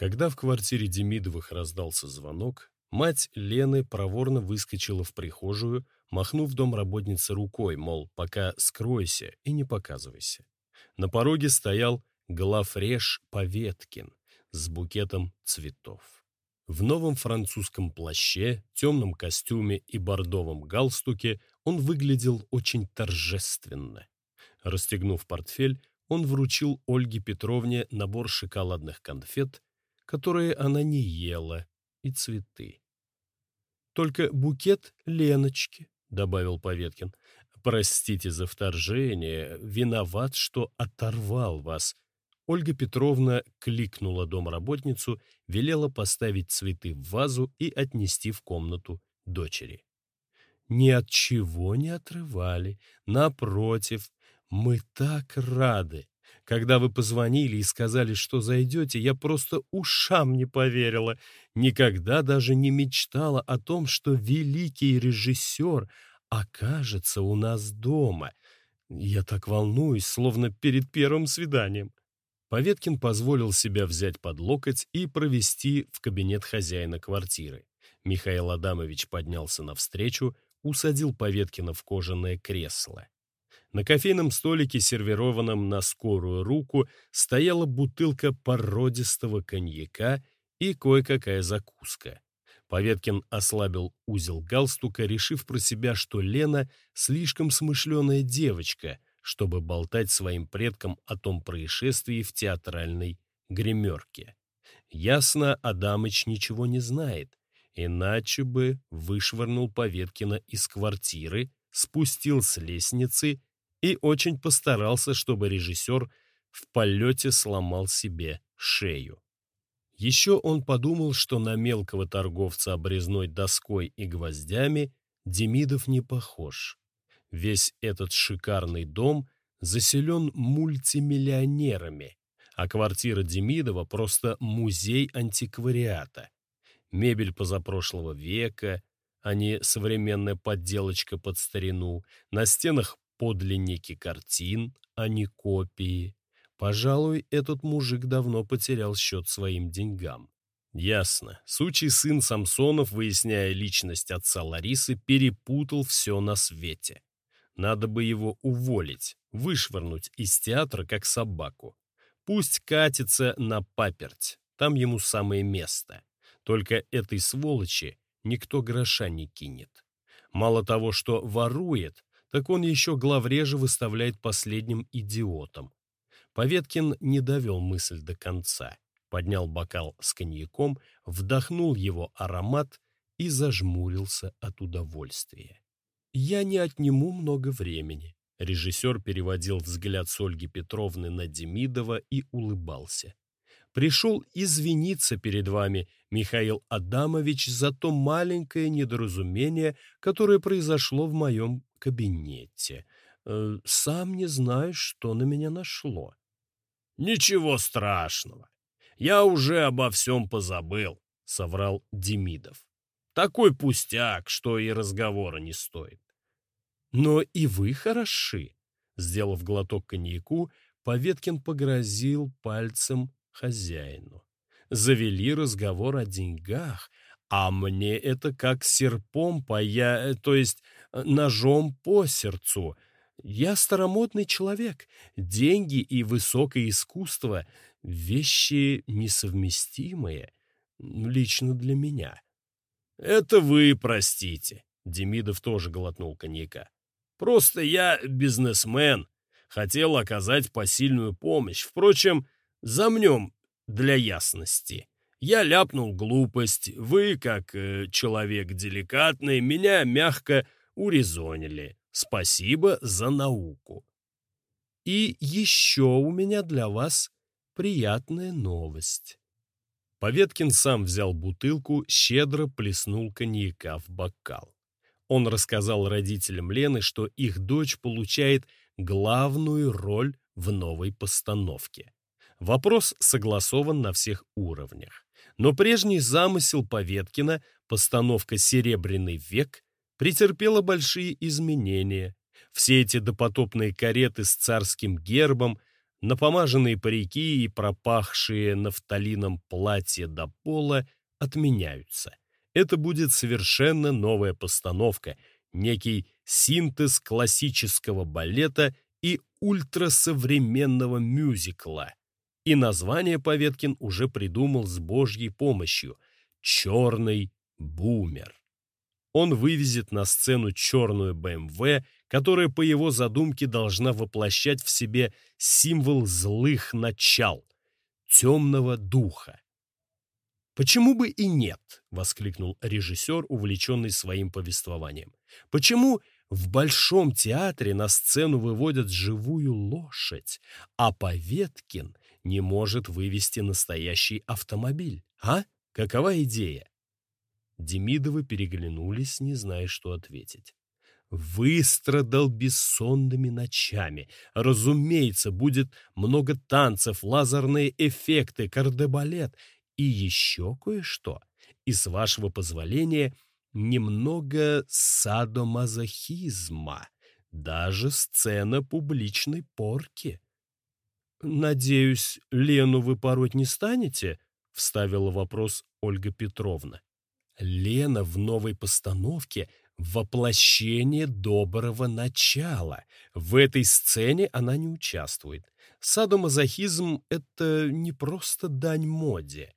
Когда в квартире Демидовых раздался звонок, мать Лены проворно выскочила в прихожую, махнув домработнице рукой, мол, пока скройся и не показывайся. На пороге стоял Глафреш Поветкин с букетом цветов. В новом французском плаще, темном костюме и бордовом галстуке он выглядел очень торжественно. Расстегнув портфель, он вручил Ольге Петровне набор шоколадных конфет, которые она не ела, и цветы. «Только букет Леночки», — добавил Поветкин. «Простите за вторжение, виноват, что оторвал вас», Ольга Петровна кликнула домработницу, велела поставить цветы в вазу и отнести в комнату дочери. Ни от чего не отрывали. Напротив, мы так рады. Когда вы позвонили и сказали, что зайдете, я просто ушам не поверила. Никогда даже не мечтала о том, что великий режиссер окажется у нас дома. Я так волнуюсь, словно перед первым свиданием. Поветкин позволил себя взять под локоть и провести в кабинет хозяина квартиры. Михаил Адамович поднялся навстречу, усадил Поветкина в кожаное кресло. На кофейном столике, сервированном на скорую руку, стояла бутылка породистого коньяка и кое-какая закуска. Поветкин ослабил узел галстука, решив про себя, что Лена слишком смышленая девочка — чтобы болтать своим предкам о том происшествии в театральной гримерке. Ясно, Адамыч ничего не знает, иначе бы вышвырнул Поветкина из квартиры, спустил с лестницы и очень постарался, чтобы режиссер в полете сломал себе шею. Еще он подумал, что на мелкого торговца обрезной доской и гвоздями Демидов не похож. Весь этот шикарный дом заселен мультимиллионерами, а квартира Демидова просто музей антиквариата. Мебель позапрошлого века, а не современная подделочка под старину, на стенах подлинники картин, а не копии. Пожалуй, этот мужик давно потерял счет своим деньгам. Ясно. Сучий сын Самсонов, выясняя личность отца Ларисы, перепутал все на свете. Надо бы его уволить, вышвырнуть из театра, как собаку. Пусть катится на паперть, там ему самое место. Только этой сволочи никто гроша не кинет. Мало того, что ворует, так он еще главреже выставляет последним идиотом. Поветкин не довел мысль до конца. Поднял бокал с коньяком, вдохнул его аромат и зажмурился от удовольствия. «Я не отниму много времени». Режиссер переводил взгляд с Ольги Петровны на Демидова и улыбался. «Пришел извиниться перед вами, Михаил Адамович, за то маленькое недоразумение, которое произошло в моем кабинете. Э, сам не знаю, что на меня нашло». «Ничего страшного. Я уже обо всем позабыл», — соврал Демидов. Такой пустяк, что и разговора не стоит. Но и вы хороши. Сделав глоток коньяку, Поветкин погрозил пальцем хозяину. Завели разговор о деньгах, а мне это как серпом по я, то есть э, ножом по сердцу. Я старомодный человек. Деньги и высокое искусство — вещи несовместимые, лично для меня. «Это вы простите», — Демидов тоже глотнул коньяка. «Просто я бизнесмен, хотел оказать посильную помощь. Впрочем, замнем для ясности. Я ляпнул глупость, вы, как э, человек деликатный, меня мягко урезонили. Спасибо за науку». «И еще у меня для вас приятная новость». Поветкин сам взял бутылку, щедро плеснул коньяка в бокал. Он рассказал родителям Лены, что их дочь получает главную роль в новой постановке. Вопрос согласован на всех уровнях. Но прежний замысел Поветкина, постановка «Серебряный век», претерпела большие изменения. Все эти допотопные кареты с царским гербом напомаженные парики и пропахшие нафталином платья до пола отменяются. Это будет совершенно новая постановка, некий синтез классического балета и ультрасовременного мюзикла. И название Поветкин уже придумал с божьей помощью «Черный бумер». Он вывезет на сцену черную БМВ, которая по его задумке должна воплощать в себе символ злых начал, темного духа. «Почему бы и нет?» — воскликнул режиссер, увлеченный своим повествованием. «Почему в Большом театре на сцену выводят живую лошадь, а Поветкин не может вывести настоящий автомобиль? А? Какова идея?» Демидовы переглянулись, не зная, что ответить. Выстрадал бессонными ночами. Разумеется, будет много танцев, лазерные эффекты, кардебалет и еще кое-что. И, с вашего позволения, немного садомазохизма, даже сцена публичной порки. «Надеюсь, Лену вы пороть не станете?» — вставила вопрос Ольга Петровна. Лена в новой постановке — воплощение доброго начала. В этой сцене она не участвует. Садомазохизм — это не просто дань моде.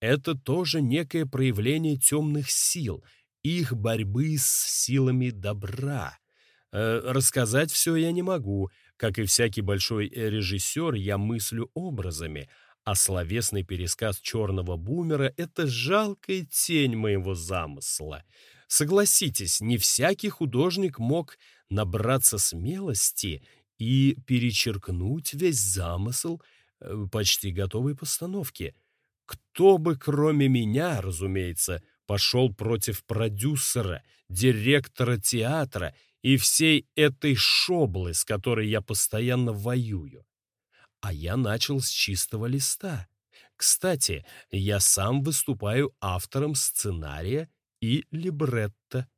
Это тоже некое проявление темных сил, их борьбы с силами добра. Э, рассказать все я не могу. Как и всякий большой режиссер, я мыслю образами — а словесный пересказ черного бумера — это жалкая тень моего замысла. Согласитесь, не всякий художник мог набраться смелости и перечеркнуть весь замысел э, почти готовой постановки. Кто бы, кроме меня, разумеется, пошел против продюсера, директора театра и всей этой шоблы, с которой я постоянно воюю а я начал с чистого листа. Кстати, я сам выступаю автором сценария и либретто.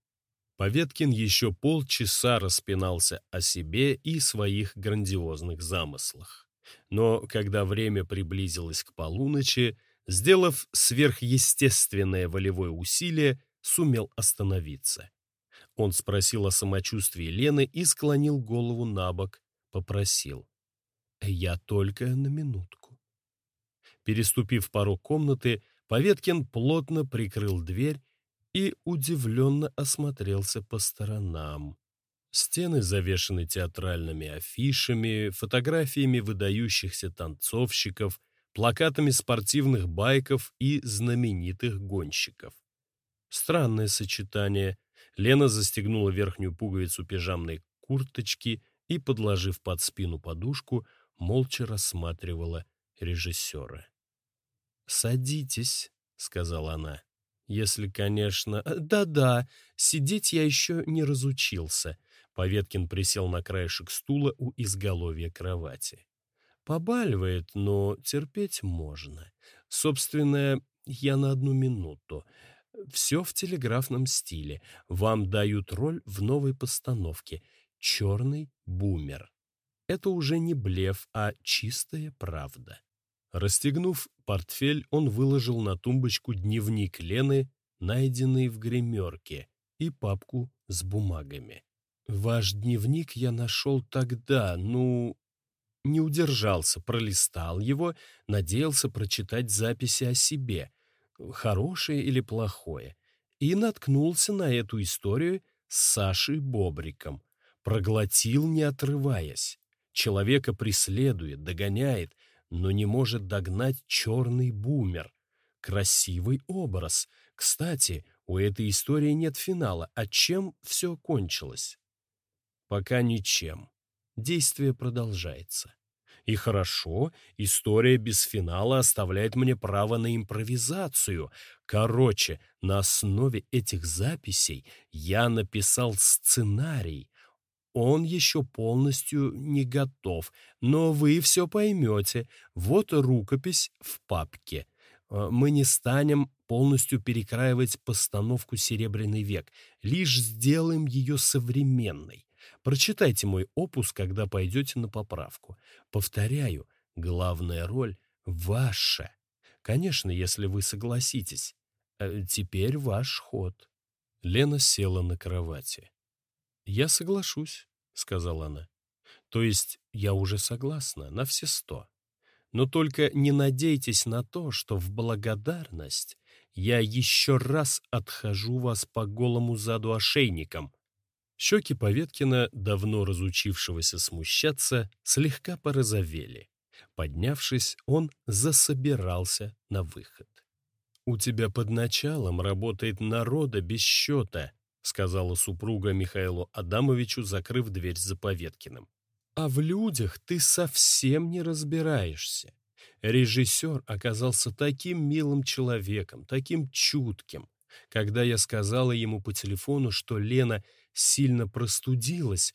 Поветкин еще полчаса распинался о себе и своих грандиозных замыслах. Но когда время приблизилось к полуночи, сделав сверхъестественное волевое усилие, сумел остановиться. Он спросил о самочувствии Лены и склонил голову на бок, попросил. Я только на минутку. Переступив порог комнаты, Поветкин плотно прикрыл дверь и удивленно осмотрелся по сторонам. Стены завешаны театральными афишами, фотографиями выдающихся танцовщиков, плакатами спортивных байков и знаменитых гонщиков. Странное сочетание. Лена застегнула верхнюю пуговицу пижамной курточки и, подложив под спину подушку, молча рассматривала режиссера. «Садитесь», — сказала она. «Если, конечно...» «Э, «Да-да, сидеть я еще не разучился». Поветкин присел на краешек стула у изголовья кровати. «Побаливает, но терпеть можно. Собственно, я на одну минуту. Все в телеграфном стиле. Вам дают роль в новой постановке «Черный бумер». Это уже не блеф, а чистая правда. Расстегнув портфель, он выложил на тумбочку дневник Лены, найденный в гримерке, и папку с бумагами. «Ваш дневник я нашел тогда, ну...» Не удержался, пролистал его, надеялся прочитать записи о себе, хорошее или плохое, и наткнулся на эту историю с Сашей Бобриком. Проглотил, не отрываясь. Человека преследует, догоняет, но не может догнать черный бумер. Красивый образ. Кстати, у этой истории нет финала. А чем все кончилось? Пока ничем. Действие продолжается. И хорошо, история без финала оставляет мне право на импровизацию. Короче, на основе этих записей я написал сценарий, он еще полностью не готов, но вы все поймете. Вот рукопись в папке. Э, мы не станем полностью перекраивать постановку «Серебряный век», лишь сделаем ее современной. Прочитайте мой опус, когда пойдете на поправку. Повторяю, главная роль ваша. Конечно, если вы согласитесь. Э, теперь ваш ход. Лена села на кровати. «Я соглашусь», — сказала она. «То есть я уже согласна на все сто. Но только не надейтесь на то, что в благодарность я еще раз отхожу вас по голому заду ошейником». Щеки Поветкина, давно разучившегося смущаться, слегка порозовели. Поднявшись, он засобирался на выход. «У тебя под началом работает народа без счета», сказала супруга Михаилу Адамовичу, закрыв дверь за Поветкиным. «А в людях ты совсем не разбираешься. Режиссер оказался таким милым человеком, таким чутким. Когда я сказала ему по телефону, что Лена сильно простудилась,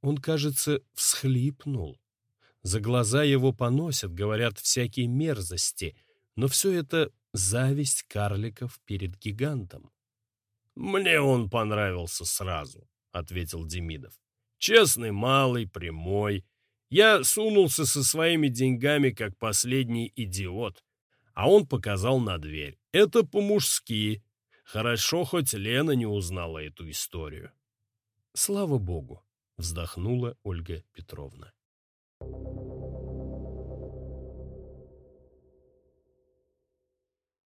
он, кажется, всхлипнул. За глаза его поносят, говорят всякие мерзости, но все это зависть карликов перед гигантом. «Мне он понравился сразу», — ответил Демидов. «Честный, малый, прямой. Я сунулся со своими деньгами, как последний идиот. А он показал на дверь. Это по-мужски. Хорошо, хоть Лена не узнала эту историю». «Слава богу», — вздохнула Ольга Петровна. Thank you.